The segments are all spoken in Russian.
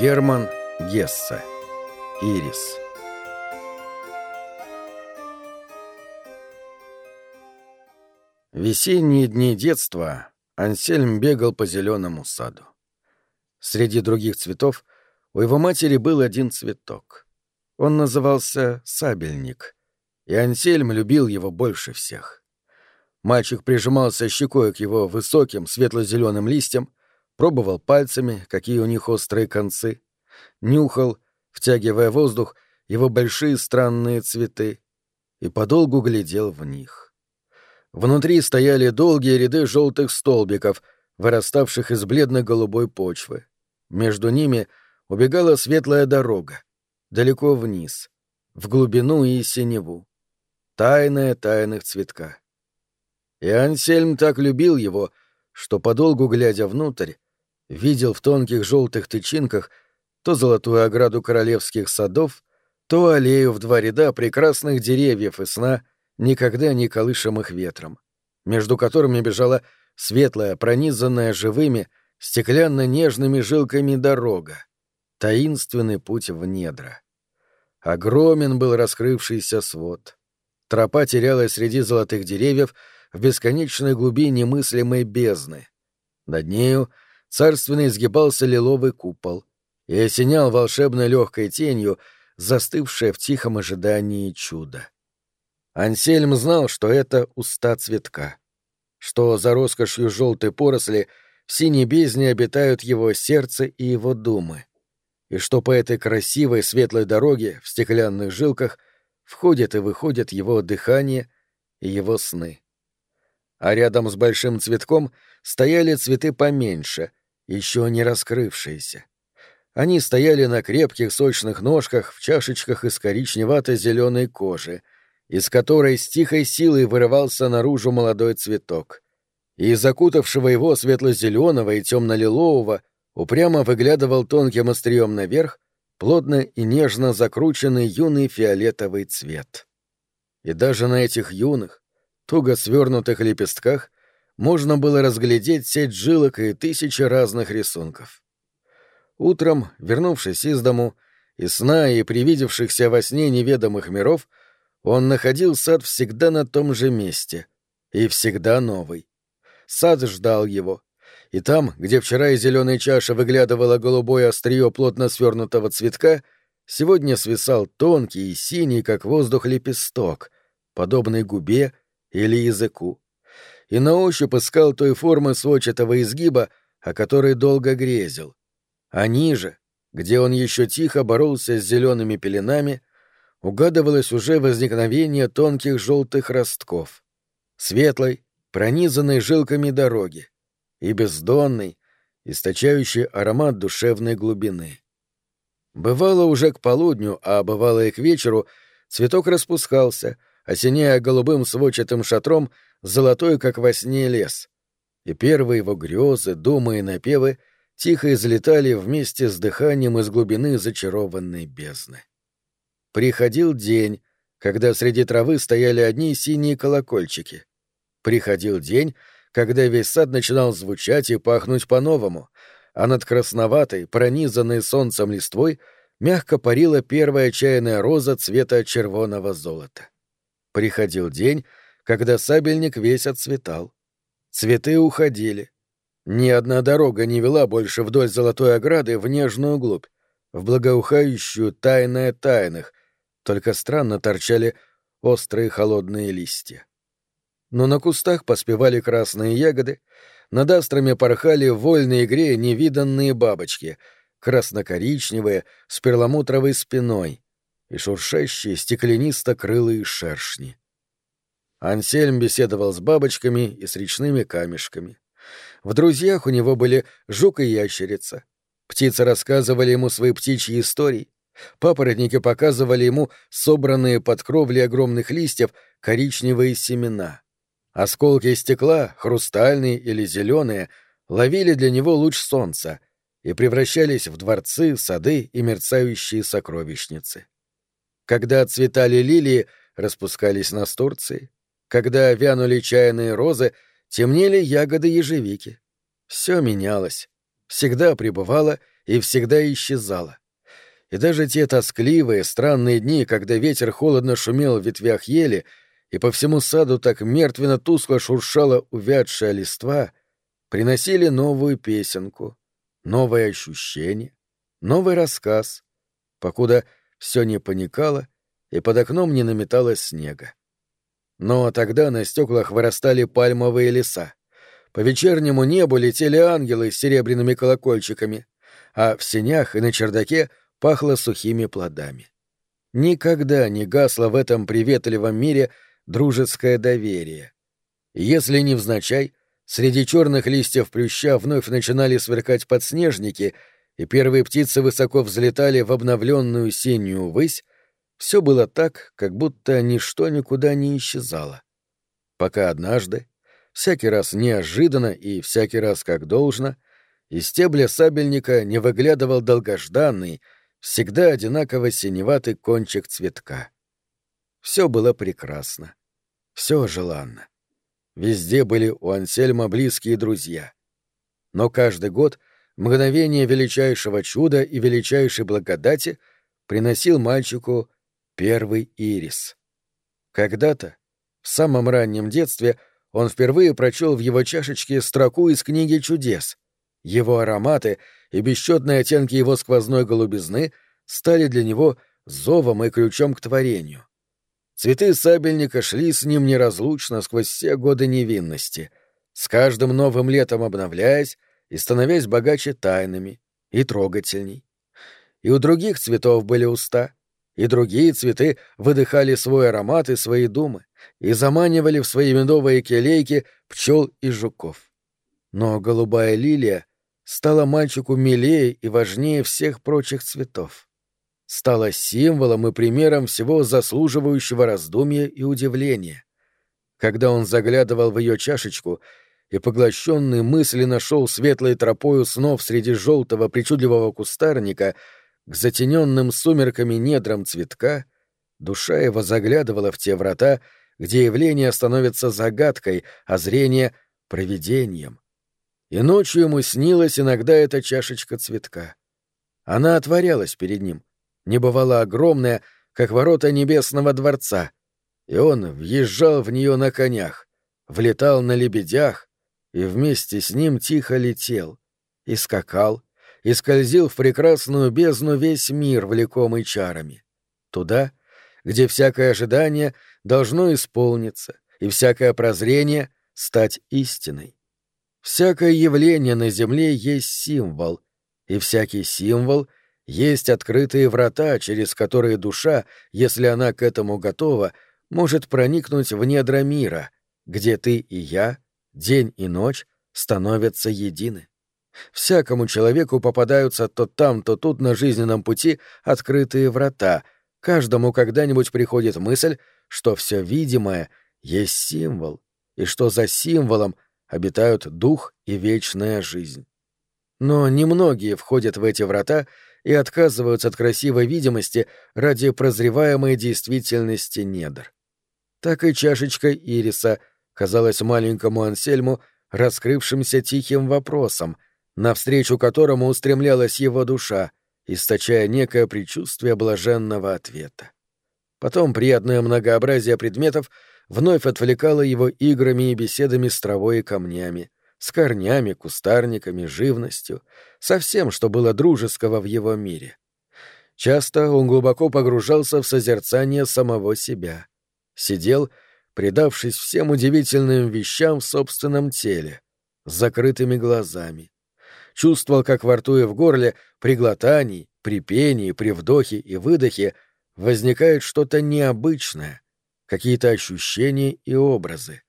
Герман Гесса. Ирис. Весенние дни детства Ансельм бегал по зеленому саду. Среди других цветов у его матери был один цветок. Он назывался сабельник, и Ансельм любил его больше всех. Мальчик прижимался щекой к его высоким светло-зеленым листьям, пробовал пальцами, какие у них острые концы, нюхал, втягивая воздух, его большие странные цветы, и подолгу глядел в них. Внутри стояли долгие ряды желтых столбиков, выраставших из бледно-голубой почвы. Между ними убегала светлая дорога, далеко вниз, в глубину и синеву. Тайная тайных цветка. И Ансельм так любил его, что, подолгу глядя внутрь, видел в тонких желтых тычинках то золотую ограду королевских садов, то аллею в два ряда прекрасных деревьев и сна, никогда не колышемых ветром, между которыми бежала светлая, пронизанная живыми, стеклянно-нежными жилками дорога, таинственный путь в недра. Огромен был раскрывшийся свод. Тропа терялась среди золотых деревьев в бесконечной глубине мыслимой бездны. Над нею царственно изгибался лиловый купол и осенял волшебной легкой тенью, застывшее в тихом ожидании чуда. Ансельм знал, что это уста цветка, что за роскошью желтой поросли в синей бездне обитают его сердце и его думы, и что по этой красивой светлой дороге в стеклянных жилках входит и выходит его дыхание и его сны. А рядом с большим цветком стояли цветы поменьше, еще не раскрывшиеся. Они стояли на крепких сочных ножках в чашечках из коричневато-зеленой кожи, из которой с тихой силой вырывался наружу молодой цветок. И из закутавшего его светло-зеленого и темно-лилового упрямо выглядывал тонким острием наверх плотно и нежно закрученный юный фиолетовый цвет. И даже на этих юных, туго свернутых лепестках можно было разглядеть сеть жилок и тысячи разных рисунков. Утром, вернувшись из дому, из сна и привидевшихся во сне неведомых миров, он находил сад всегда на том же месте. И всегда новый. Сад ждал его. И там, где вчера из зеленой чаши выглядывало голубое острие плотно свернутого цветка, сегодня свисал тонкий и синий, как воздух, лепесток, подобный губе или языку и на ощупь искал той формы сводчатого изгиба, о которой долго грезил. А ниже, где он еще тихо боролся с зелеными пеленами, угадывалось уже возникновение тонких желтых ростков, светлой, пронизанной жилками дороги, и бездонный, источающий аромат душевной глубины. Бывало уже к полудню, а бывало и к вечеру, цветок распускался, осеняя голубым сводчатым шатром золотой, как во сне, лес. И первые его грезы, думы и напевы тихо излетали вместе с дыханием из глубины зачарованной бездны. Приходил день, когда среди травы стояли одни синие колокольчики. Приходил день, когда весь сад начинал звучать и пахнуть по-новому, а над красноватой, пронизанной солнцем листвой, мягко парила первая чайная роза цвета червоного золота. Приходил день, когда сабельник весь отцветал. Цветы уходили. Ни одна дорога не вела больше вдоль золотой ограды в нежную глубь, в благоухающую тайное тайных, только странно торчали острые холодные листья. Но на кустах поспевали красные ягоды, над астрами порхали в вольной игре невиданные бабочки, красно-коричневые, с перламутровой спиной и шуршащие стеклянисто-крылые шершни. Ансельм беседовал с бабочками и с речными камешками. В друзьях у него были жук и ящерица. Птицы рассказывали ему свои птичьи истории. Папоротники показывали ему собранные под кровли огромных листьев коричневые семена. Осколки стекла, хрустальные или зеленые, ловили для него луч солнца и превращались в дворцы, сады и мерцающие сокровищницы. Когда цветали лилии, распускались настурции. Когда вянули чайные розы, темнели ягоды ежевики. Все менялось. Всегда пребывало и всегда исчезала. И даже те тоскливые, странные дни, когда ветер холодно шумел в ветвях ели, и по всему саду так мертвенно-тускло шуршала увядшая листва, приносили новую песенку, новое ощущение, новый рассказ, покуда все не паникало и под окном не наметалось снега. Но тогда на стеклах вырастали пальмовые леса. По вечернему небу летели ангелы с серебряными колокольчиками, а в сенях и на чердаке пахло сухими плодами. Никогда не гасло в этом приветливом мире дружеское доверие. Если невзначай, среди черных листьев плюща вновь начинали сверкать подснежники, и первые птицы высоко взлетали в обновленную синюю высь, все было так, как будто ничто никуда не исчезало. Пока однажды, всякий раз неожиданно и всякий раз как должно, из стебля сабельника не выглядывал долгожданный, всегда одинаково синеватый кончик цветка. Все было прекрасно. Все желанно. Везде были у Ансельма близкие друзья. Но каждый год мгновение величайшего чуда и величайшей благодати приносил мальчику первый ирис. Когда-то, в самом раннем детстве, он впервые прочел в его чашечке строку из книги чудес. Его ароматы и бесчетные оттенки его сквозной голубизны стали для него зовом и ключом к творению. Цветы сабельника шли с ним неразлучно сквозь все годы невинности, с каждым новым летом обновляясь и становясь богаче тайнами и трогательней. И у других цветов были уста, и другие цветы выдыхали свой аромат и свои думы, и заманивали в свои медовые келейки пчел и жуков. Но голубая лилия стала мальчику милее и важнее всех прочих цветов. Стала символом и примером всего заслуживающего раздумья и удивления. Когда он заглядывал в ее чашечку и поглощенный мысли нашел светлой тропою снов среди желтого причудливого кустарника — к затененным сумерками недрам цветка, душа его заглядывала в те врата, где явление становится загадкой, а зрение — провидением. И ночью ему снилась иногда эта чашечка цветка. Она отворялась перед ним, не бывала огромная, как ворота небесного дворца, и он въезжал в нее на конях, влетал на лебедях и вместе с ним тихо летел, и скакал, и скользил в прекрасную бездну весь мир, влекомый чарами. Туда, где всякое ожидание должно исполниться, и всякое прозрение стать истиной. Всякое явление на земле есть символ, и всякий символ есть открытые врата, через которые душа, если она к этому готова, может проникнуть в недра мира, где ты и я, день и ночь, становятся едины. Всякому человеку попадаются то там, то тут на жизненном пути открытые врата. Каждому когда-нибудь приходит мысль, что все видимое есть символ, и что за символом обитают дух и вечная жизнь. Но немногие входят в эти врата и отказываются от красивой видимости ради прозреваемой действительности недр. Так и чашечка ириса казалась маленькому Ансельму раскрывшимся тихим вопросом, навстречу которому устремлялась его душа, источая некое предчувствие блаженного ответа. Потом приятное многообразие предметов вновь отвлекало его играми и беседами с травой и камнями, с корнями, кустарниками, живностью, со всем, что было дружеского в его мире. Часто он глубоко погружался в созерцание самого себя. Сидел, предавшись всем удивительным вещам в собственном теле, с закрытыми глазами, чувствовал, как во рту и в горле при глотании, при пении, при вдохе и выдохе возникает что-то необычное, какие-то ощущения и образы.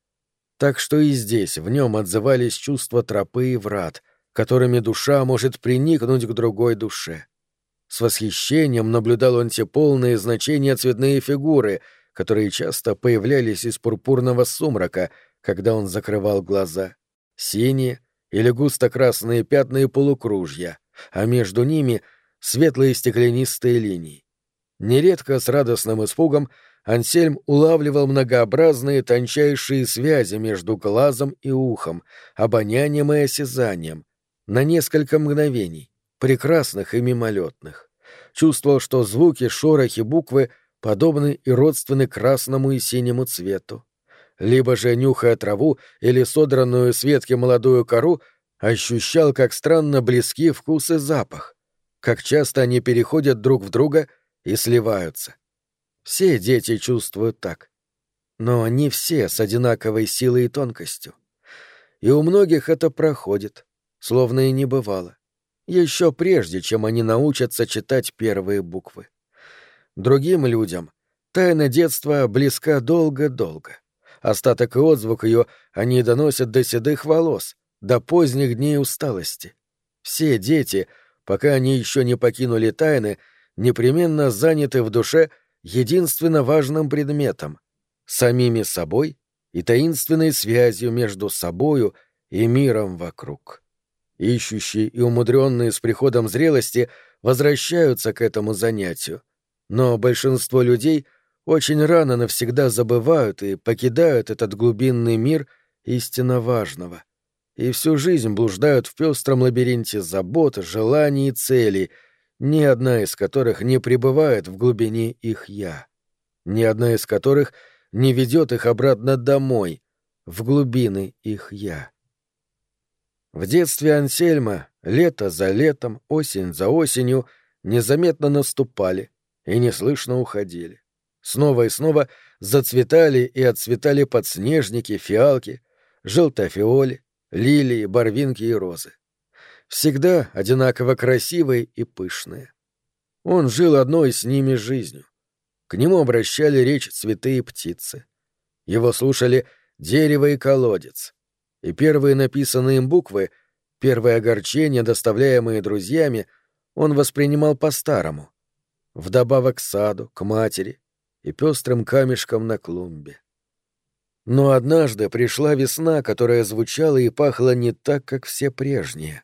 Так что и здесь в нем отзывались чувства тропы и врат, которыми душа может приникнуть к другой душе. С восхищением наблюдал он те полные значения цветные фигуры, которые часто появлялись из пурпурного сумрака, когда он закрывал глаза. Синие, или густо-красные пятна и полукружья, а между ними светлые стеклянистые линии. Нередко с радостным испугом Ансельм улавливал многообразные тончайшие связи между глазом и ухом, обонянием и осязанием, на несколько мгновений, прекрасных и мимолетных. Чувствовал, что звуки, шорохи, буквы подобны и родственны красному и синему цвету. Либо же, нюхая траву или содранную с ветки молодую кору, ощущал, как странно близки вкус и запах, как часто они переходят друг в друга и сливаются. Все дети чувствуют так. Но не все с одинаковой силой и тонкостью. И у многих это проходит, словно и не бывало. Еще прежде, чем они научатся читать первые буквы. Другим людям тайна детства близка долго-долго. Остаток и отзвук ее они доносят до седых волос, до поздних дней усталости. Все дети, пока они еще не покинули тайны, непременно заняты в душе единственно важным предметом — самими собой и таинственной связью между собою и миром вокруг. Ищущие и умудренные с приходом зрелости возвращаются к этому занятию, но большинство людей очень рано навсегда забывают и покидают этот глубинный мир истинно важного и всю жизнь блуждают в пестром лабиринте забот, желаний и целей, ни одна из которых не пребывает в глубине их «я», ни одна из которых не ведет их обратно домой, в глубины их «я». В детстве Ансельма лето за летом, осень за осенью незаметно наступали и неслышно уходили. Снова и снова зацветали и отцветали подснежники, фиалки, желтофиоли, лилии, барвинки и розы. Всегда одинаково красивые и пышные. Он жил одной с ними жизнью. К нему обращали речь цветы и птицы. Его слушали дерево и колодец. И первые написанные им буквы, первые огорчения, доставляемые друзьями, он воспринимал по-старому. Вдобавок к саду, к матери и пестрым камешкам на клумбе. Но однажды пришла весна, которая звучала и пахла не так, как все прежние.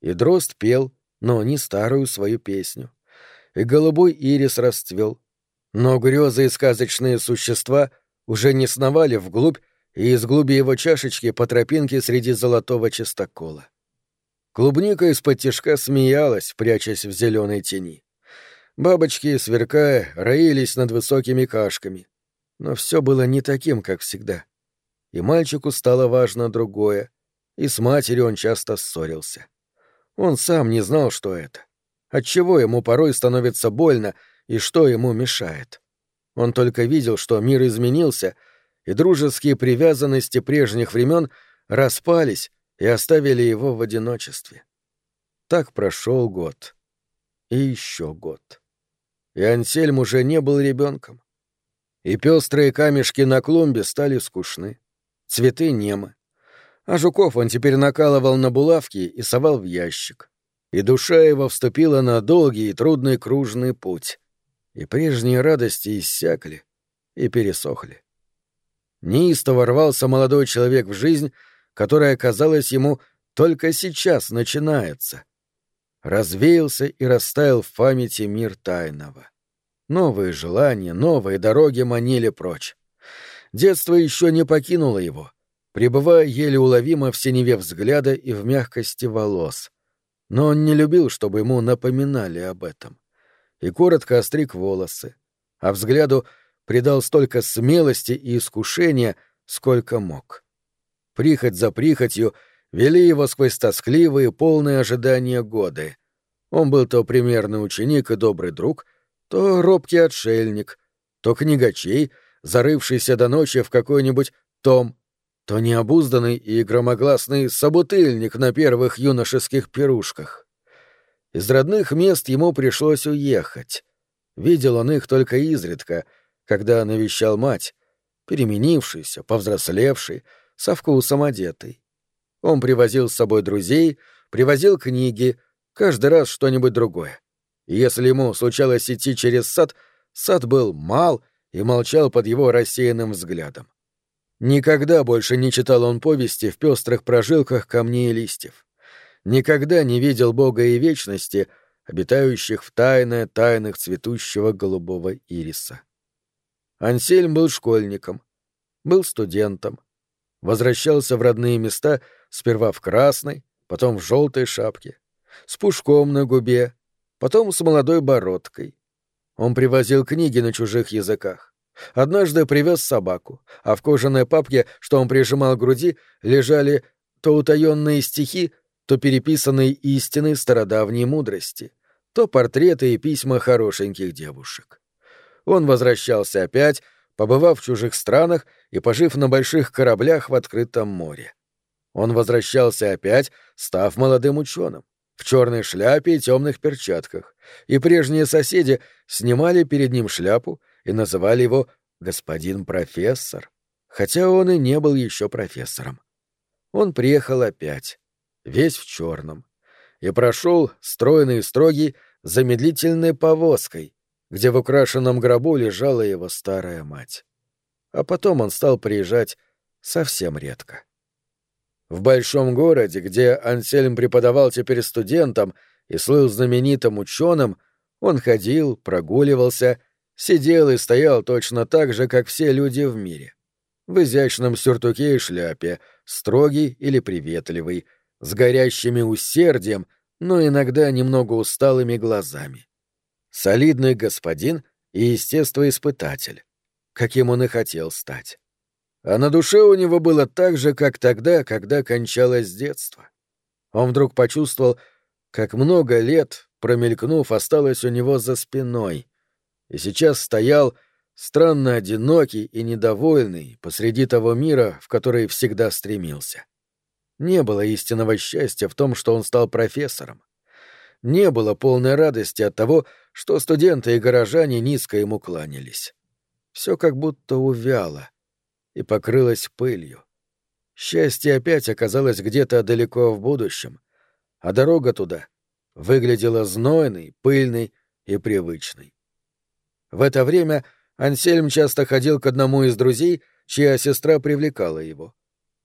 И дрозд пел, но не старую свою песню. И голубой ирис расцвел. Но грезы и сказочные существа уже не сновали вглубь и из глуби его чашечки по тропинке среди золотого чистокола. Клубника из-под смеялась, прячась в зеленой тени. Бабочки, сверкая, роились над высокими кашками — но все было не таким, как всегда. И мальчику стало важно другое, и с матерью он часто ссорился. Он сам не знал, что это. Отчего ему порой становится больно и что ему мешает. Он только видел, что мир изменился, и дружеские привязанности прежних времен распались и оставили его в одиночестве. Так прошел год. И еще год. И Ансельм уже не был ребенком и пестрые камешки на клумбе стали скучны. Цветы немы. А жуков он теперь накалывал на булавки и совал в ящик. И душа его вступила на долгий и трудный кружный путь. И прежние радости иссякли и пересохли. Неистово рвался молодой человек в жизнь, которая, казалось ему, только сейчас начинается. Развеялся и растаял в памяти мир тайного. Новые желания, новые дороги манили прочь. Детство еще не покинуло его, пребывая еле уловимо в синеве взгляда и в мягкости волос. Но он не любил, чтобы ему напоминали об этом. И коротко остриг волосы, а взгляду придал столько смелости и искушения, сколько мог. Прихоть за прихотью вели его сквозь тоскливые, полные ожидания годы. Он был то примерный ученик и добрый друг — то робкий отшельник, то книгачей, зарывшийся до ночи в какой-нибудь том, то необузданный и громогласный собутыльник на первых юношеских пирушках. Из родных мест ему пришлось уехать. Видел он их только изредка, когда навещал мать, переменившийся, повзрослевший, со вкусом одетый. Он привозил с собой друзей, привозил книги, каждый раз что-нибудь другое если ему случалось идти через сад, сад был мал и молчал под его рассеянным взглядом. Никогда больше не читал он повести в пестрых прожилках камней и листьев. Никогда не видел Бога и вечности, обитающих в тайное тайных цветущего голубого ириса. Ансельм был школьником, был студентом, возвращался в родные места сперва в красной, потом в желтой шапке, с пушком на губе, потом с молодой бородкой. Он привозил книги на чужих языках. Однажды привез собаку, а в кожаной папке, что он прижимал к груди, лежали то утаенные стихи, то переписанные истины стародавней мудрости, то портреты и письма хорошеньких девушек. Он возвращался опять, побывав в чужих странах и пожив на больших кораблях в открытом море. Он возвращался опять, став молодым ученым, в черной шляпе и темных перчатках, и прежние соседи снимали перед ним шляпу и называли его «господин профессор», хотя он и не был еще профессором. Он приехал опять, весь в черном, и прошел, стройный и строгий, замедлительной повозкой, где в украшенном гробу лежала его старая мать. А потом он стал приезжать совсем редко. В большом городе, где Ансельм преподавал теперь студентам и слыл знаменитым ученым, он ходил, прогуливался, сидел и стоял точно так же, как все люди в мире. В изящном сюртуке и шляпе, строгий или приветливый, с горящими усердием, но иногда немного усталыми глазами. Солидный господин и естествоиспытатель, каким он и хотел стать. А на душе у него было так же, как тогда, когда кончалось детство. Он вдруг почувствовал, как много лет, промелькнув, осталось у него за спиной, и сейчас стоял, странно одинокий и недовольный, посреди того мира, в который всегда стремился. Не было истинного счастья в том, что он стал профессором. Не было полной радости от того, что студенты и горожане низко ему кланялись. Все как будто увяло, и покрылась пылью. Счастье опять оказалось где-то далеко в будущем, а дорога туда выглядела знойной, пыльной и привычной. В это время Ансельм часто ходил к одному из друзей, чья сестра привлекала его.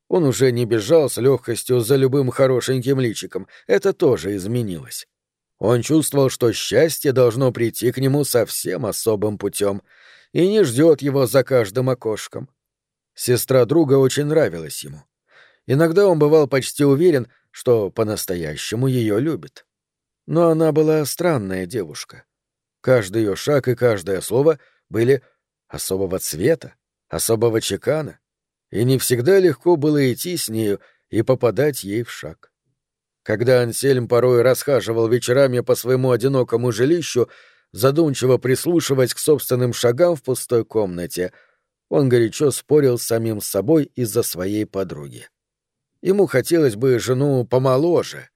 Он уже не бежал с легкостью за любым хорошеньким личиком, это тоже изменилось. Он чувствовал, что счастье должно прийти к нему совсем особым путем и не ждет его за каждым окошком. Сестра друга очень нравилась ему. Иногда он бывал почти уверен, что по-настоящему ее любит. Но она была странная девушка. Каждый ее шаг и каждое слово были особого цвета, особого чекана, и не всегда легко было идти с нею и попадать ей в шаг. Когда Ансельм порой расхаживал вечерами по своему одинокому жилищу, задумчиво прислушиваясь к собственным шагам в пустой комнате — он горячо спорил с самим собой из-за своей подруги. Ему хотелось бы жену помоложе,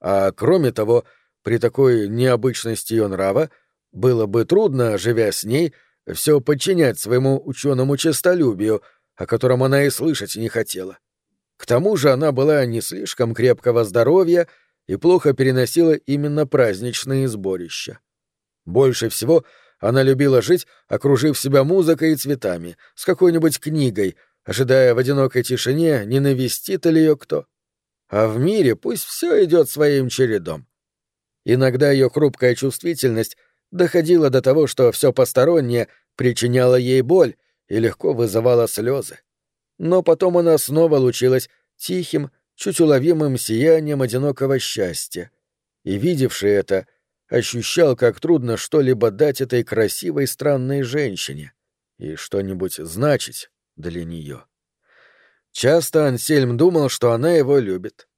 а кроме того, при такой необычности ее нрава было бы трудно, живя с ней, все подчинять своему ученому честолюбию, о котором она и слышать не хотела. К тому же она была не слишком крепкого здоровья и плохо переносила именно праздничные сборища. Больше всего она любила жить, окружив себя музыкой и цветами, с какой-нибудь книгой, ожидая в одинокой тишине, не навестит ли ее кто. А в мире пусть все идет своим чередом. Иногда ее хрупкая чувствительность доходила до того, что все постороннее причиняло ей боль и легко вызывало слезы. Но потом она снова лучилась тихим, чуть уловимым сиянием одинокого счастья. И, видевший это, ощущал, как трудно что-либо дать этой красивой странной женщине и что-нибудь значить для нее. Часто Ансельм думал, что она его любит.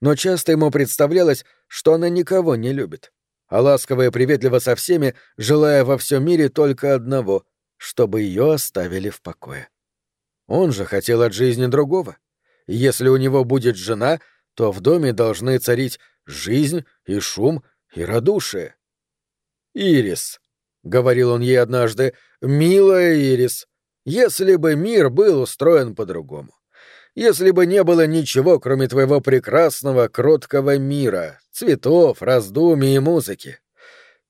Но часто ему представлялось, что она никого не любит, а ласково и приветливо со всеми, желая во всем мире только одного — чтобы ее оставили в покое. Он же хотел от жизни другого. Если у него будет жена, то в доме должны царить жизнь и шум — и радушие. «Ирис», — говорил он ей однажды, — «милая Ирис, если бы мир был устроен по-другому, если бы не было ничего, кроме твоего прекрасного, кроткого мира, цветов, раздумий и музыки,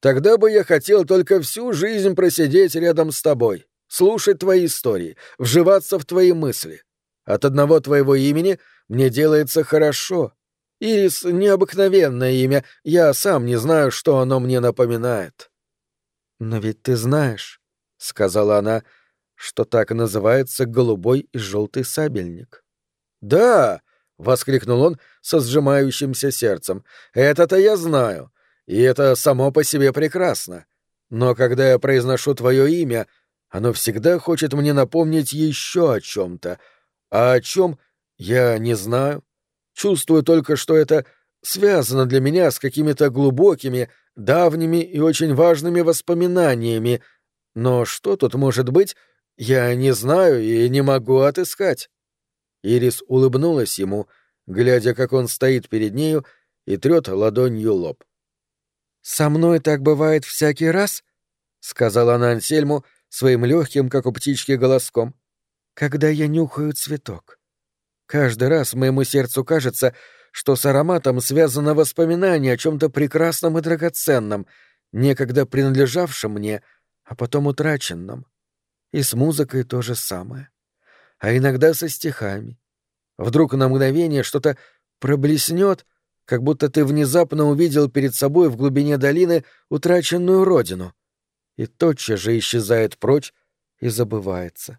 тогда бы я хотел только всю жизнь просидеть рядом с тобой, слушать твои истории, вживаться в твои мысли. От одного твоего имени мне делается хорошо, Ирис — необыкновенное имя, я сам не знаю, что оно мне напоминает». «Но ведь ты знаешь», — сказала она, — «что так называется голубой и желтый сабельник». «Да, — воскликнул он со сжимающимся сердцем. «Это-то я знаю, и это само по себе прекрасно. Но когда я произношу твое имя, оно всегда хочет мне напомнить еще о чем-то. А о чем я не знаю. Чувствую только, что это связано для меня с какими-то глубокими, давними и очень важными воспоминаниями. Но что тут может быть, я не знаю и не могу отыскать. Ирис улыбнулась ему, глядя, как он стоит перед нею и трет ладонью лоб. «Со мной так бывает всякий раз», — сказала она Ансельму своим легким, как у птички, голоском, — «когда я нюхаю цветок. Каждый раз моему сердцу кажется, что с ароматом связано воспоминание о чем-то прекрасном и драгоценном, некогда принадлежавшем мне, а потом утраченном. И с музыкой то же самое а иногда со стихами. Вдруг на мгновение что-то проблеснет, как будто ты внезапно увидел перед собой в глубине долины утраченную родину, и тотчас же исчезает прочь и забывается.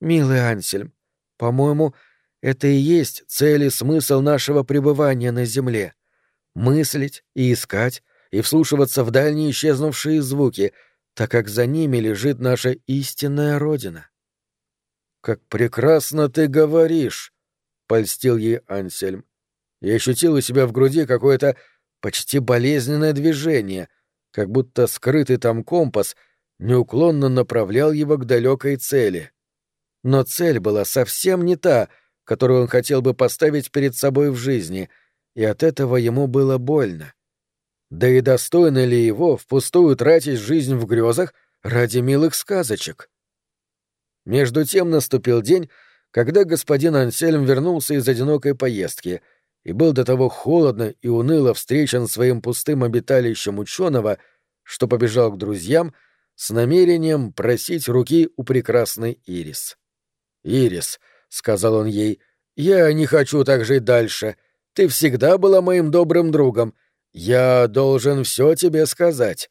Милый Ансельм, по-моему, это и есть цель и смысл нашего пребывания на земле — мыслить и искать, и вслушиваться в дальние исчезнувшие звуки, так как за ними лежит наша истинная родина. «Как прекрасно ты говоришь!» — польстил ей Ансельм. Я ощутил у себя в груди какое-то почти болезненное движение, как будто скрытый там компас неуклонно направлял его к далекой цели. Но цель была совсем не та, которую он хотел бы поставить перед собой в жизни, и от этого ему было больно. Да и достойно ли его впустую тратить жизнь в грезах ради милых сказочек? Между тем наступил день, когда господин Ансельм вернулся из одинокой поездки и был до того холодно и уныло встречен своим пустым обиталищем ученого, что побежал к друзьям с намерением просить руки у прекрасной Ирис. «Ирис», — сказал он ей, — «я не хочу так жить дальше. Ты всегда была моим добрым другом. Я должен все тебе сказать.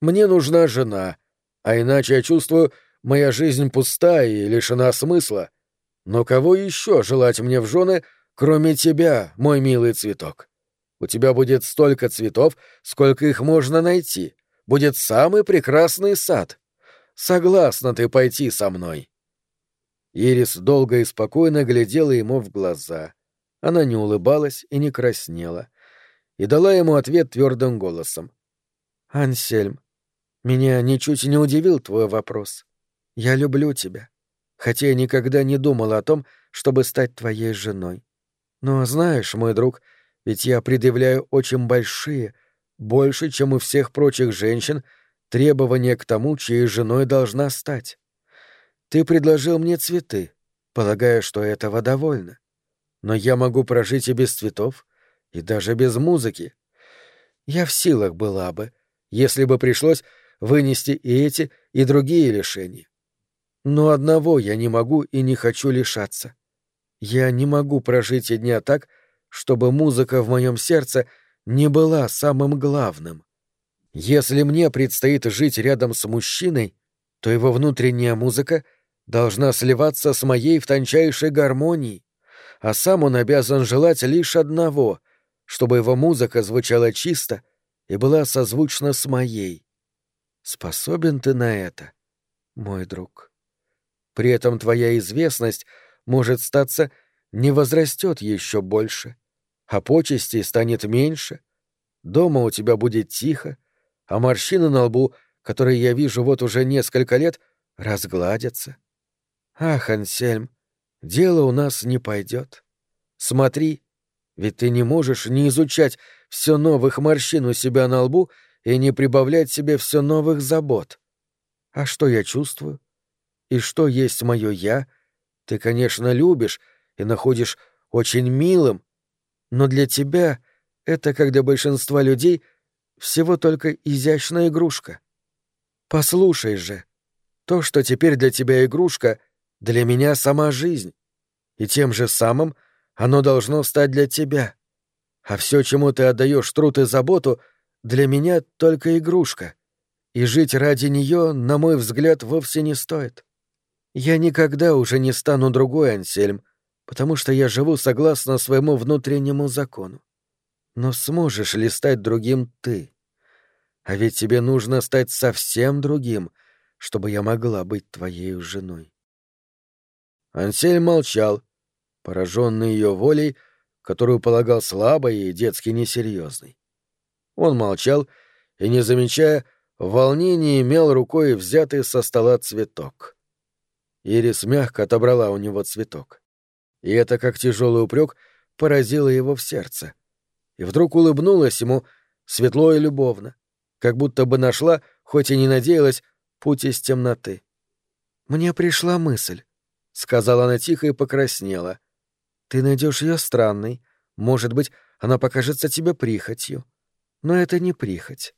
Мне нужна жена, а иначе я чувствую, Моя жизнь пуста и лишена смысла. Но кого еще желать мне в жены, кроме тебя, мой милый цветок? У тебя будет столько цветов, сколько их можно найти. Будет самый прекрасный сад. Согласна ты пойти со мной?» Ирис долго и спокойно глядела ему в глаза. Она не улыбалась и не краснела. И дала ему ответ твердым голосом. «Ансельм, меня ничуть не удивил твой вопрос. Я люблю тебя, хотя я никогда не думала о том, чтобы стать твоей женой. Но знаешь, мой друг, ведь я предъявляю очень большие, больше, чем у всех прочих женщин, требования к тому, чьей женой должна стать. Ты предложил мне цветы, полагая, что этого довольно. Но я могу прожить и без цветов, и даже без музыки. Я в силах была бы, если бы пришлось вынести и эти, и другие лишения. Но одного я не могу и не хочу лишаться. Я не могу прожить и дня так, чтобы музыка в моем сердце не была самым главным. Если мне предстоит жить рядом с мужчиной, то его внутренняя музыка должна сливаться с моей в тончайшей гармонии, а сам он обязан желать лишь одного, чтобы его музыка звучала чисто и была созвучна с моей. Способен ты на это, мой друг? При этом твоя известность, может статься, не возрастет еще больше, а почестей станет меньше, дома у тебя будет тихо, а морщины на лбу, которые я вижу вот уже несколько лет, разгладятся. Ах, Ансельм, дело у нас не пойдет. Смотри, ведь ты не можешь не изучать все новых морщин у себя на лбу и не прибавлять себе все новых забот. А что я чувствую? и что есть мое «я», ты, конечно, любишь и находишь очень милым, но для тебя это, как для большинства людей, всего только изящная игрушка. Послушай же, то, что теперь для тебя игрушка, для меня сама жизнь, и тем же самым оно должно стать для тебя. А все, чему ты отдаешь труд и заботу, для меня только игрушка, и жить ради нее, на мой взгляд, вовсе не стоит. Я никогда уже не стану другой, Ансельм, потому что я живу согласно своему внутреннему закону. Но сможешь ли стать другим ты? А ведь тебе нужно стать совсем другим, чтобы я могла быть твоей женой. Ансель молчал, пораженный ее волей, которую полагал слабой и детски несерьезной. Он молчал и, не замечая, в волнении имел рукой взятый со стола цветок. Ирис мягко отобрала у него цветок. И это, как тяжелый упрек, поразило его в сердце. И вдруг улыбнулась ему светло и любовно, как будто бы нашла, хоть и не надеялась, путь из темноты. «Мне пришла мысль», — сказала она тихо и покраснела. «Ты найдешь ее странной. Может быть, она покажется тебе прихотью. Но это не прихоть.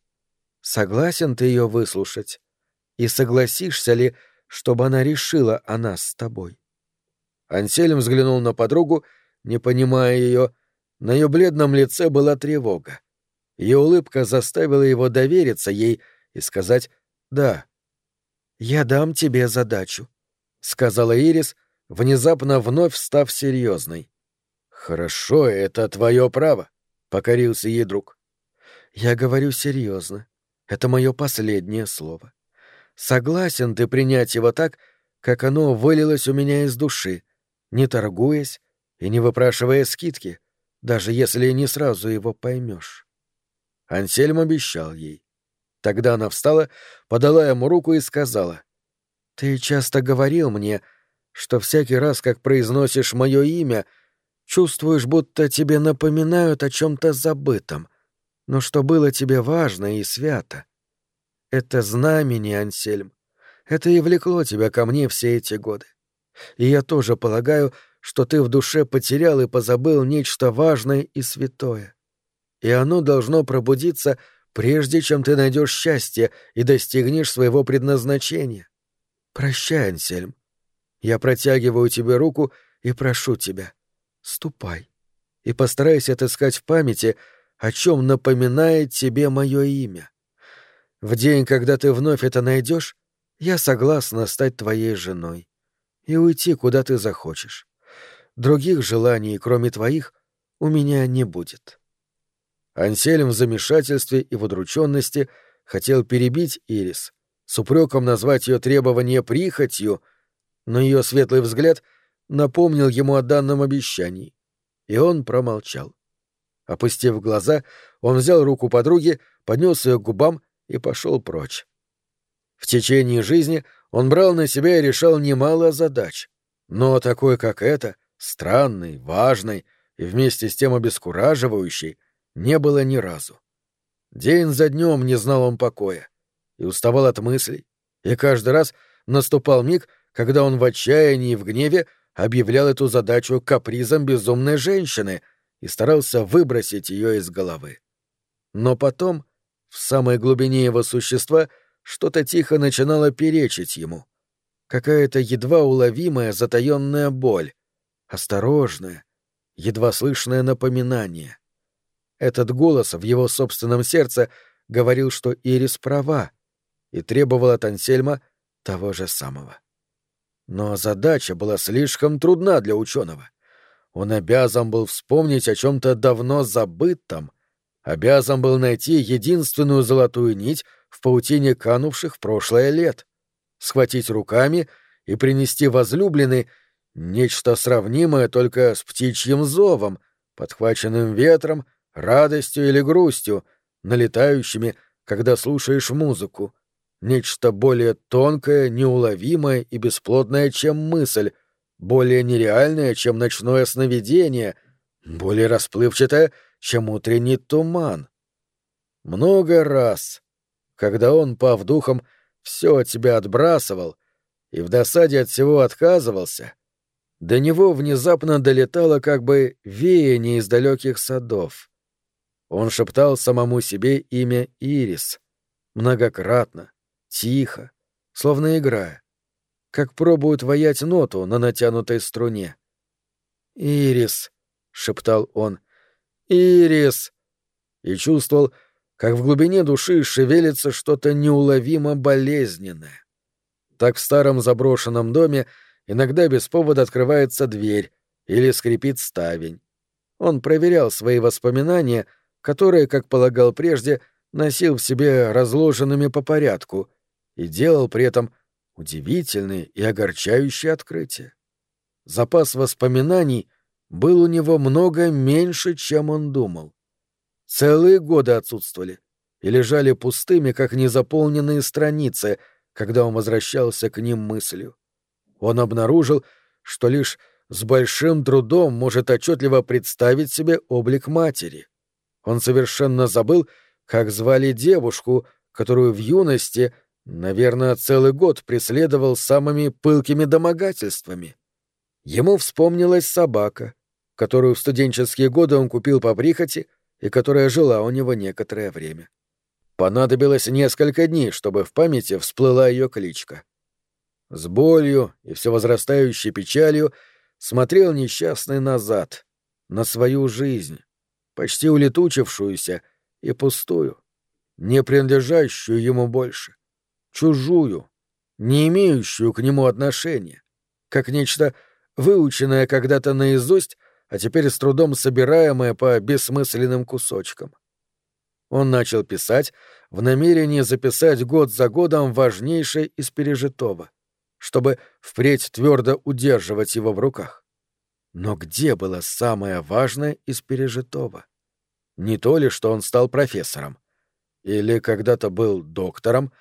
Согласен ты ее выслушать? И согласишься ли, чтобы она решила о нас с тобой?» Ансельм взглянул на подругу, не понимая ее. На ее бледном лице была тревога. Ее улыбка заставила его довериться ей и сказать «да». «Я дам тебе задачу», — сказала Ирис, внезапно вновь став серьезной. «Хорошо, это твое право», — покорился ей друг. «Я говорю серьезно. Это мое последнее слово. Согласен ты принять его так, как оно вылилось у меня из души, не торгуясь и не выпрашивая скидки, даже если не сразу его поймешь. Ансельм обещал ей. Тогда она встала, подала ему руку и сказала. «Ты часто говорил мне, что всякий раз, как произносишь мое имя, чувствуешь, будто тебе напоминают о чем-то забытом, но что было тебе важно и свято. Это знамение, Ансельм. Это и влекло тебя ко мне все эти годы. И я тоже полагаю, что ты в душе потерял и позабыл нечто важное и святое. И оно должно пробудиться, прежде чем ты найдешь счастье и достигнешь своего предназначения. Прощай, Ансельм. Я протягиваю тебе руку и прошу тебя. Ступай. И постарайся отыскать в памяти, о чем напоминает тебе мое имя. В день, когда ты вновь это найдешь, я согласна стать твоей женой и уйти, куда ты захочешь. Других желаний, кроме твоих, у меня не будет». Ансельм в замешательстве и в удрученности хотел перебить Ирис, с упреком назвать ее требование прихотью, но ее светлый взгляд напомнил ему о данном обещании, и он промолчал. Опустив глаза, он взял руку подруги, поднес ее к губам и пошел прочь. В течение жизни он брал на себя и решал немало задач. Но такой, как эта, странной, важной и вместе с тем обескураживающей, не было ни разу. День за днем не знал он покоя и уставал от мыслей, и каждый раз наступал миг, когда он в отчаянии и в гневе объявлял эту задачу капризом безумной женщины и старался выбросить ее из головы. Но потом, в самой глубине его существа, что-то тихо начинало перечить ему. Какая-то едва уловимая затаённая боль, осторожное, едва слышное напоминание. Этот голос в его собственном сердце говорил, что Ирис права, и требовал от Ансельма того же самого. Но задача была слишком трудна для ученого. Он обязан был вспомнить о чем-то давно забытом, обязан был найти единственную золотую нить в паутине канувших в прошлое лет, схватить руками и принести возлюбленной нечто сравнимое только с птичьим зовом, подхваченным ветром, радостью или грустью, налетающими, когда слушаешь музыку, нечто более тонкое, неуловимое и бесплодное, чем мысль, более нереальное, чем ночное сновидение, более расплывчатое, чем утренний туман. Много раз, когда он, пав духом, все от себя отбрасывал и в досаде от всего отказывался, до него внезапно долетало как бы веяние из далеких садов. Он шептал самому себе имя Ирис, многократно, тихо, словно играя, как пробуют воять ноту на натянутой струне. «Ирис», — шептал он, — «Ирис», и чувствовал, как в глубине души шевелится что-то неуловимо болезненное. Так в старом заброшенном доме иногда без повода открывается дверь, или скрипит ставень. Он проверял свои воспоминания, которые, как полагал прежде, носил в себе разложенными по порядку и делал при этом удивительные и огорчающие открытия. Запас воспоминаний был у него много меньше, чем он думал. Целые годы отсутствовали и лежали пустыми, как незаполненные страницы, когда он возвращался к ним мыслью. Он обнаружил, что лишь с большим трудом может отчетливо представить себе облик матери. Он совершенно забыл, как звали девушку, которую в юности, наверное, целый год преследовал самыми пылкими домогательствами. Ему вспомнилась собака, которую в студенческие годы он купил по прихоти и которая жила у него некоторое время. Понадобилось несколько дней, чтобы в памяти всплыла ее кличка. С болью и все возрастающей печалью смотрел несчастный назад, на свою жизнь, почти улетучившуюся и пустую, не принадлежащую ему больше, чужую, не имеющую к нему отношения, как нечто выученное когда-то наизусть а теперь с трудом собираемое по бессмысленным кусочкам. Он начал писать в намерении записать год за годом важнейшее из пережитого, чтобы впредь твердо удерживать его в руках. Но где было самое важное из пережитого? Не то ли, что он стал профессором, или когда-то был доктором,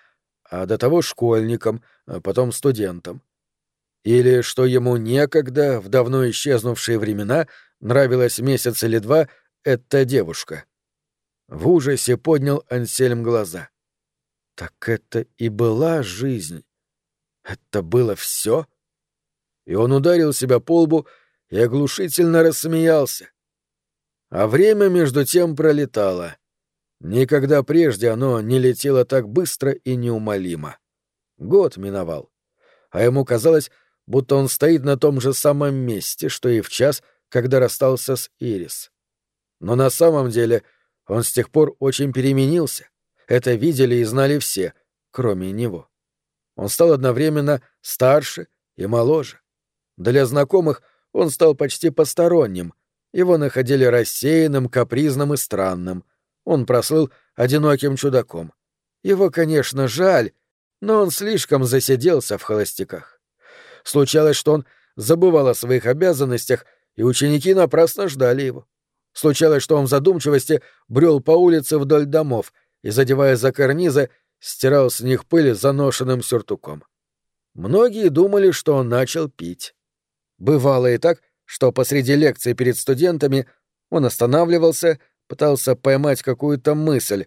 а до того школьником, а потом студентом, или что ему некогда, в давно исчезнувшие времена, нравилась месяц или два эта девушка. В ужасе поднял Ансельм глаза. Так это и была жизнь. Это было все? И он ударил себя по лбу и оглушительно рассмеялся. А время между тем пролетало. Никогда прежде оно не летело так быстро и неумолимо. Год миновал. А ему казалось, будто он стоит на том же самом месте, что и в час, когда расстался с Ирис. Но на самом деле он с тех пор очень переменился. Это видели и знали все, кроме него. Он стал одновременно старше и моложе. Для знакомых он стал почти посторонним. Его находили рассеянным, капризным и странным. Он прослыл одиноким чудаком. Его, конечно, жаль, но он слишком засиделся в холостяках. Случалось, что он забывал о своих обязанностях, и ученики напрасно ждали его. Случалось, что он в задумчивости брел по улице вдоль домов и, задевая за карнизы, стирал с них пыль заношенным сюртуком. Многие думали, что он начал пить. Бывало и так, что посреди лекции перед студентами он останавливался, пытался поймать какую-то мысль,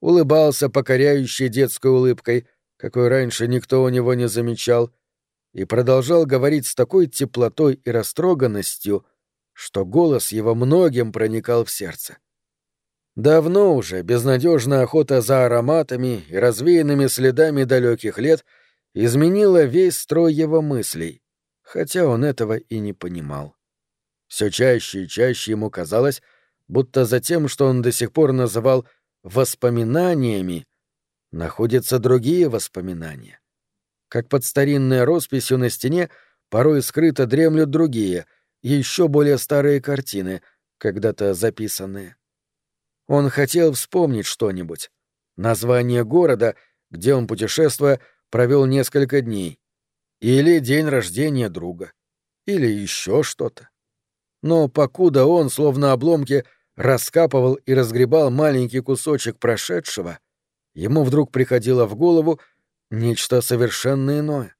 улыбался покоряющей детской улыбкой, какой раньше никто у него не замечал, и продолжал говорить с такой теплотой и растроганностью, что голос его многим проникал в сердце. Давно уже безнадежная охота за ароматами и развеянными следами далеких лет изменила весь строй его мыслей, хотя он этого и не понимал. Все чаще и чаще ему казалось, будто за тем, что он до сих пор называл воспоминаниями, находятся другие воспоминания как под старинной росписью на стене порой скрыто дремлют другие, еще более старые картины, когда-то записанные. Он хотел вспомнить что-нибудь. Название города, где он, путешествуя, провел несколько дней. Или день рождения друга. Или еще что-то. Но покуда он, словно обломки, раскапывал и разгребал маленький кусочек прошедшего, ему вдруг приходило в голову, нечто совершенно иное.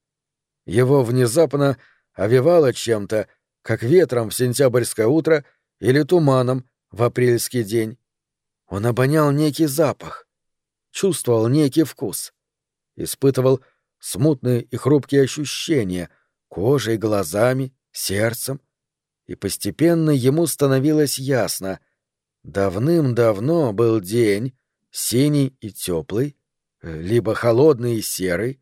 Его внезапно овевало чем-то, как ветром в сентябрьское утро или туманом в апрельский день. Он обонял некий запах, чувствовал некий вкус, испытывал смутные и хрупкие ощущения кожей, глазами, сердцем, и постепенно ему становилось ясно — давным-давно был день, синий и теплый, либо холодный и серый,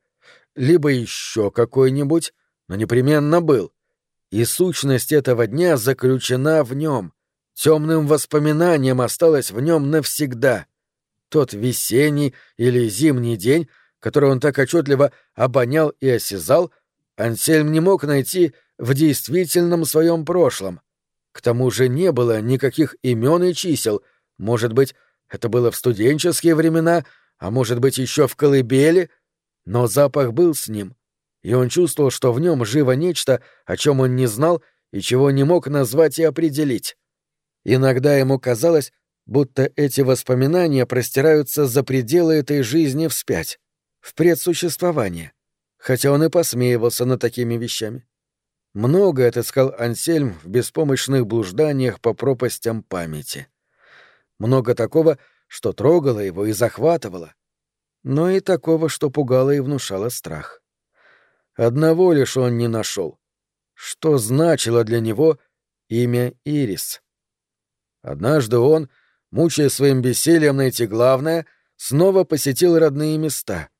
либо еще какой-нибудь, но непременно был. И сущность этого дня заключена в нем. Темным воспоминанием осталось в нем навсегда. Тот весенний или зимний день, который он так отчетливо обонял и осязал, Ансельм не мог найти в действительном своем прошлом. К тому же не было никаких имен и чисел. Может быть, это было в студенческие времена, а может быть, еще в колыбели. Но запах был с ним, и он чувствовал, что в нем живо нечто, о чем он не знал и чего не мог назвать и определить. Иногда ему казалось, будто эти воспоминания простираются за пределы этой жизни вспять, в предсуществование, хотя он и посмеивался над такими вещами. Много отыскал Ансельм в беспомощных блужданиях по пропастям памяти. Много такого, что трогало его и захватывало, но и такого, что пугало и внушало страх. Одного лишь он не нашел. Что значило для него имя Ирис? Однажды он, мучая своим бессилием найти главное, снова посетил родные места.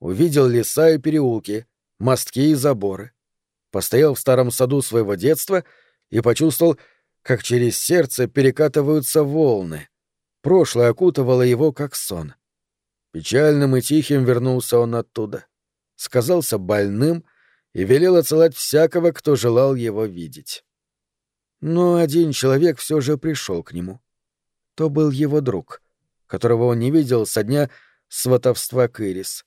Увидел леса и переулки, мостки и заборы. Постоял в старом саду своего детства и почувствовал, как через сердце перекатываются волны. Прошлое окутывало его, как сон. Печальным и тихим вернулся он оттуда. Сказался больным и велел отсылать всякого, кто желал его видеть. Но один человек все же пришел к нему. То был его друг, которого он не видел со дня сватовства к.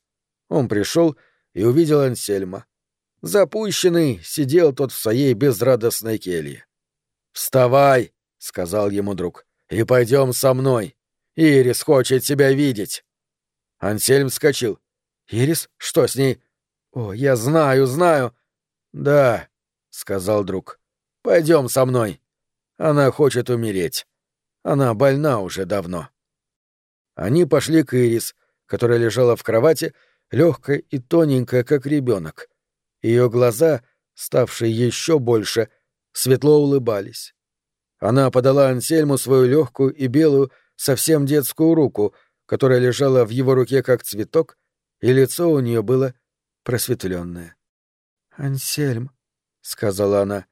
Он пришел и увидел Ансельма. Запущенный сидел тот в своей безрадостной келье. «Вставай!» — сказал ему друг. «И пойдем со мной. Ирис хочет тебя видеть». Ансельм вскочил. «Ирис? Что с ней?» «О, я знаю, знаю». «Да», — сказал друг. Пойдем со мной. Она хочет умереть. Она больна уже давно. Они пошли к Ирис, которая лежала в кровати, легкая и тоненькая, как ребенок. Ее глаза, ставшие еще больше, светло улыбались. Она подала Ансельму свою легкую и белую, совсем детскую руку, которая лежала в его руке как цветок, и лицо у нее было просветленное. «Ансельм», — сказала она,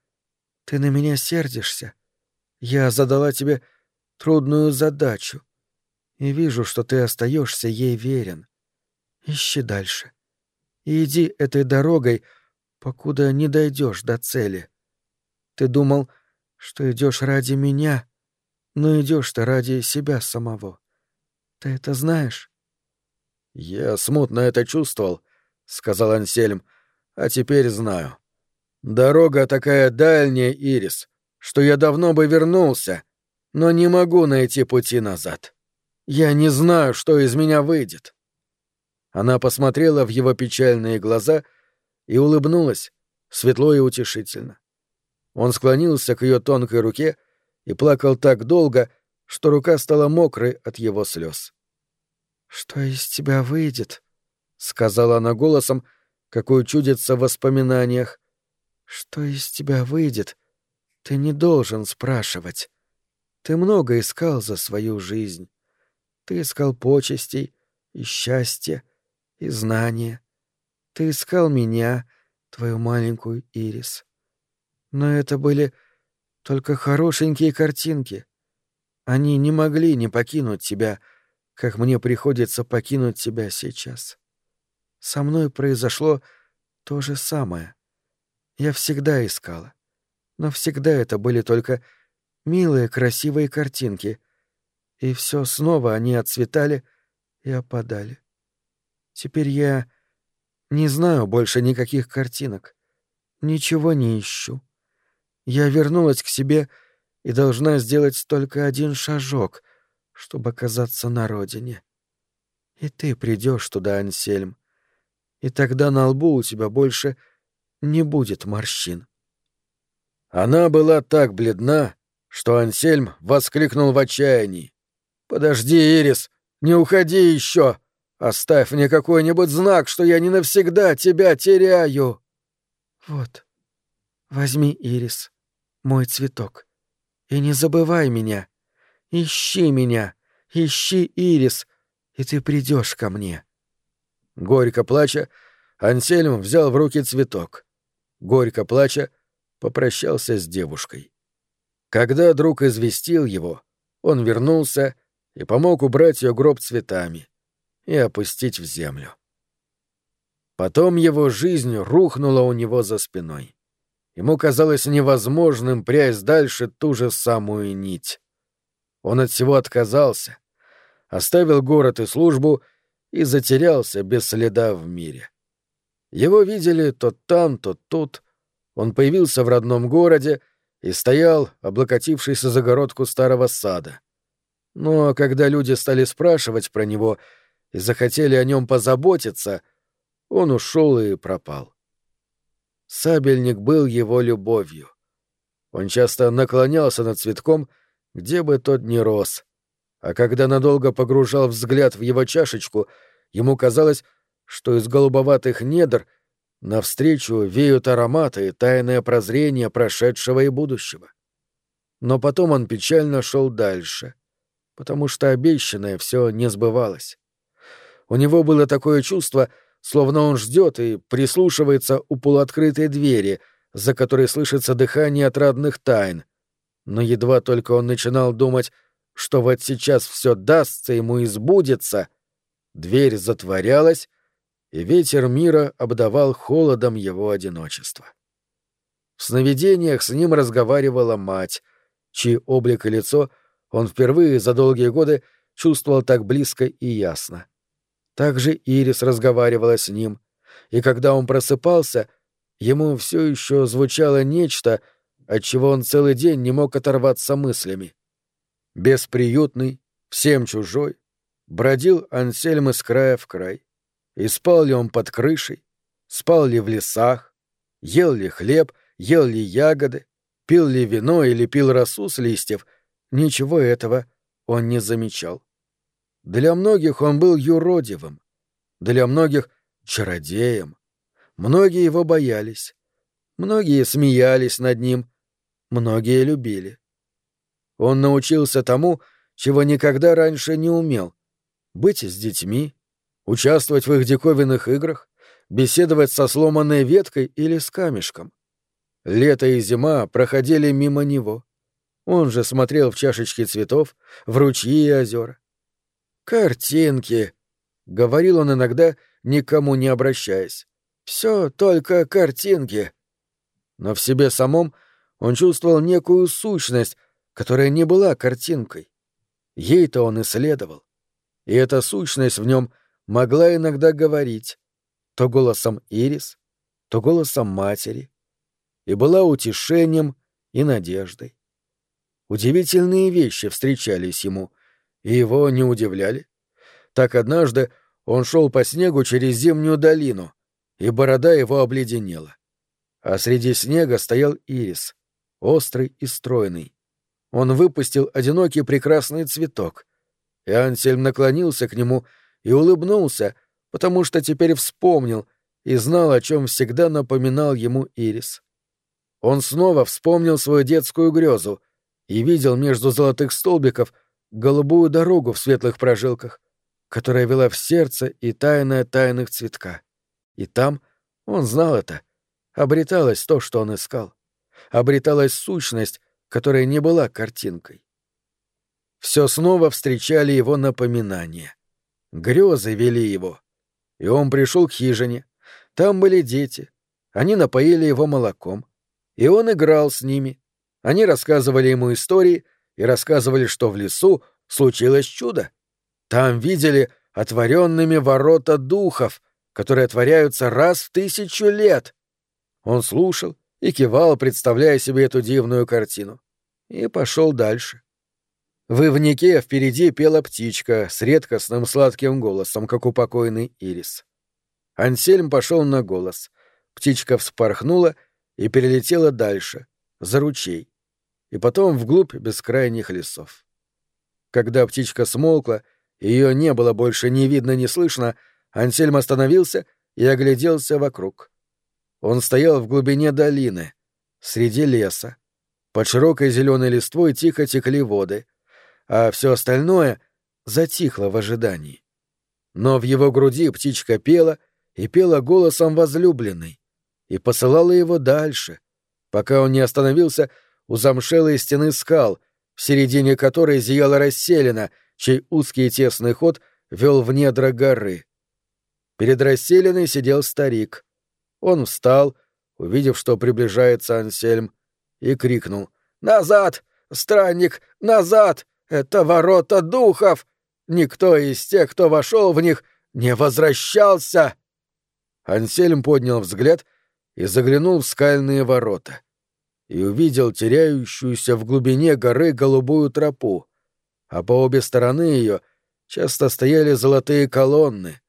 ты на меня сердишься? Я задала тебе трудную задачу и вижу, что ты остаешься ей верен. Ищи дальше. И иди этой дорогой, покуда не дойдешь до цели. Ты думал, что идешь ради меня, но идешь ты ради себя самого. Ты это знаешь? Я смутно это чувствовал, сказал Ансельм, а теперь знаю. Дорога такая дальняя, Ирис, что я давно бы вернулся, но не могу найти пути назад. Я не знаю, что из меня выйдет. Она посмотрела в его печальные глаза и улыбнулась, светло и утешительно. Он склонился к ее тонкой руке и плакал так долго, что рука стала мокрой от его слез. «Что из тебя выйдет?» — сказала она голосом, какой чудится в воспоминаниях, что из тебя выйдет, ты не должен спрашивать. Ты много искал за свою жизнь. Ты искал почестей и счастья, и знания. Ты искал меня, твою маленькую Ирис. Но это были только хорошенькие картинки. Они не могли не покинуть тебя, как мне приходится покинуть тебя сейчас. Со мной произошло то же самое. Я всегда искала. Но всегда это были только милые, красивые картинки. И все снова они отцветали и опадали. Теперь я не знаю больше никаких картинок. Ничего не ищу. Я вернулась к себе и должна сделать только один шажок, чтобы оказаться на родине. И ты придешь туда, Ансельм. И тогда на лбу у тебя больше — не будет морщин. Она была так бледна, что Ансельм воскликнул в отчаянии. «Подожди, Ирис, не уходи еще! Оставь мне какой-нибудь знак, что я не навсегда тебя теряю!» «Вот, возьми, Ирис, мой цветок, и не забывай меня. Ищи меня, ищи, Ирис, и ты придешь ко мне». Горько плача, Ансельм взял в руки цветок горько плача, попрощался с девушкой. Когда друг известил его, он вернулся и помог убрать ее гроб цветами и опустить в землю. Потом его жизнь рухнула у него за спиной. ему казалось невозможным прясть дальше ту же самую нить. Он от всего отказался, оставил город и службу и затерялся без следа в мире. Его видели то там, то тут. Он появился в родном городе и стоял, облокотившись за загородку старого сада. Но когда люди стали спрашивать про него и захотели о нем позаботиться, он ушел и пропал. Сабельник был его любовью. Он часто наклонялся над цветком, где бы тот ни рос, а когда надолго погружал взгляд в его чашечку, ему казалось, что из голубоватых недр навстречу веют ароматы и тайное прозрение прошедшего и будущего. Но потом он печально шел дальше, потому что обещанное все не сбывалось. У него было такое чувство, словно он ждет и прислушивается у полуоткрытой двери, за которой слышится дыхание отрадных тайн. Но едва только он начинал думать что вот сейчас все дастся ему и сбудется, дверь затворялась, и ветер мира обдавал холодом его одиночества. В сновидениях с ним разговаривала мать, чьи облик и лицо он впервые за долгие годы чувствовал так близко и ясно. Также Ирис разговаривала с ним, и когда он просыпался, ему все еще звучало нечто, от чего он целый день не мог оторваться мыслями. Бесприютный, всем чужой, бродил Ансельм из края в край. И спал ли он под крышей, спал ли в лесах, ел ли хлеб, ел ли ягоды, пил ли вино или пил росу с листьев, ничего этого он не замечал. Для многих он был юродивым, для многих — чародеем. Многие его боялись, многие смеялись над ним, многие любили. Он научился тому, чего никогда раньше не умел — быть с детьми, участвовать в их диковинных играх, беседовать со сломанной веткой или с камешком. Лето и зима проходили мимо него. Он же смотрел в чашечки цветов, в ручьи и озера. «Картинки!» — говорил он иногда, никому не обращаясь. «Все только картинки!» Но в себе самом он чувствовал некую сущность, которая не была картинкой. Ей-то он исследовал. И эта сущность в нем могла иногда говорить, то голосом Ирис, то голосом матери, и была утешением и надеждой. Удивительные вещи встречались ему, и его не удивляли. Так однажды он шел по снегу через зимнюю долину, и борода его обледенела. А среди снега стоял ирис, острый и стройный. Он выпустил одинокий прекрасный цветок. И Ансельм наклонился к нему и улыбнулся, потому что теперь вспомнил и знал, о чем всегда напоминал ему Ирис. Он снова вспомнил свою детскую грезу и видел между золотых столбиков голубую дорогу в светлых прожилках, которая вела в сердце и тайное тайных цветка. И там, он знал это, обреталось то, что он искал. Обреталась сущность, которая не была картинкой. Все снова встречали его напоминания. Грезы вели его. И он пришел к хижине. Там были дети. Они напоили его молоком. И он играл с ними. Они рассказывали ему истории и рассказывали, что в лесу случилось чудо. Там видели отворенными ворота духов, которые отворяются раз в тысячу лет. Он слушал и кивал, представляя себе эту дивную картину. И пошел дальше. В ивнике впереди пела птичка с редкостным сладким голосом, как у покойной Ирис. Ансельм пошел на голос. Птичка вспорхнула и перелетела дальше, за ручей, и потом вглубь бескрайних лесов. Когда птичка смолкла, ее не было больше ни видно, ни слышно, Ансельм остановился и огляделся вокруг. Он стоял в глубине долины, среди леса. Под широкой зеленой листвой тихо текли воды, а все остальное затихло в ожидании. Но в его груди птичка пела и пела голосом возлюбленной, и посылала его дальше, пока он не остановился у замшелой стены скал, в середине которой зияла расселена, чей узкий и тесный ход вел в недра горы. Перед расселенной сидел старик — он встал, увидев, что приближается Ансельм, и крикнул «Назад! Странник! Назад! Это ворота духов! Никто из тех, кто вошел в них, не возвращался!» Ансельм поднял взгляд и заглянул в скальные ворота и увидел теряющуюся в глубине горы голубую тропу, а по обе стороны ее часто стояли золотые колонны,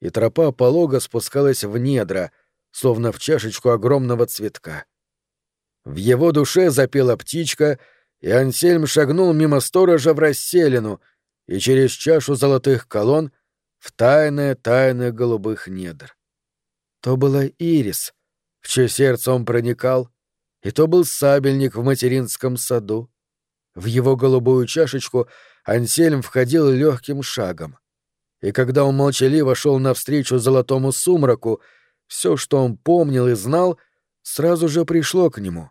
и тропа полого спускалась в недра, словно в чашечку огромного цветка. В его душе запела птичка, и Ансельм шагнул мимо сторожа в расселину и через чашу золотых колонн в тайное тайное голубых недр. То была Ирис, в чье сердце он проникал, и то был сабельник в материнском саду. В его голубую чашечку Ансельм входил легким шагом. И когда он молчаливо шел навстречу золотому сумраку, все, что он помнил и знал, сразу же пришло к нему.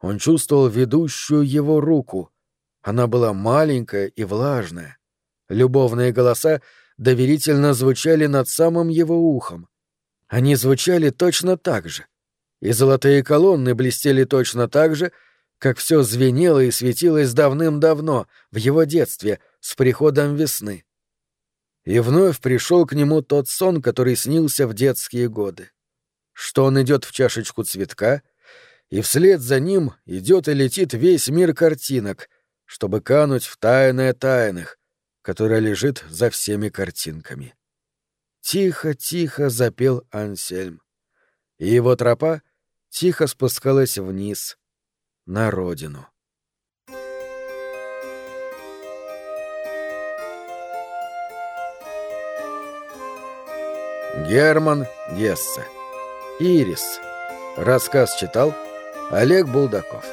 Он чувствовал ведущую его руку. Она была маленькая и влажная. Любовные голоса доверительно звучали над самым его ухом. Они звучали точно так же. И золотые колонны блестели точно так же, как все звенело и светилось давным-давно, в его детстве, с приходом весны. И вновь пришел к нему тот сон, который снился в детские годы. Что он идет в чашечку цветка, и вслед за ним идет и летит весь мир картинок, чтобы кануть в тайное тайных, которое лежит за всеми картинками. Тихо-тихо запел Ансельм. И его тропа тихо спускалась вниз, на родину. Герман Гессе. Ирис. Рассказ читал Олег Булдаков.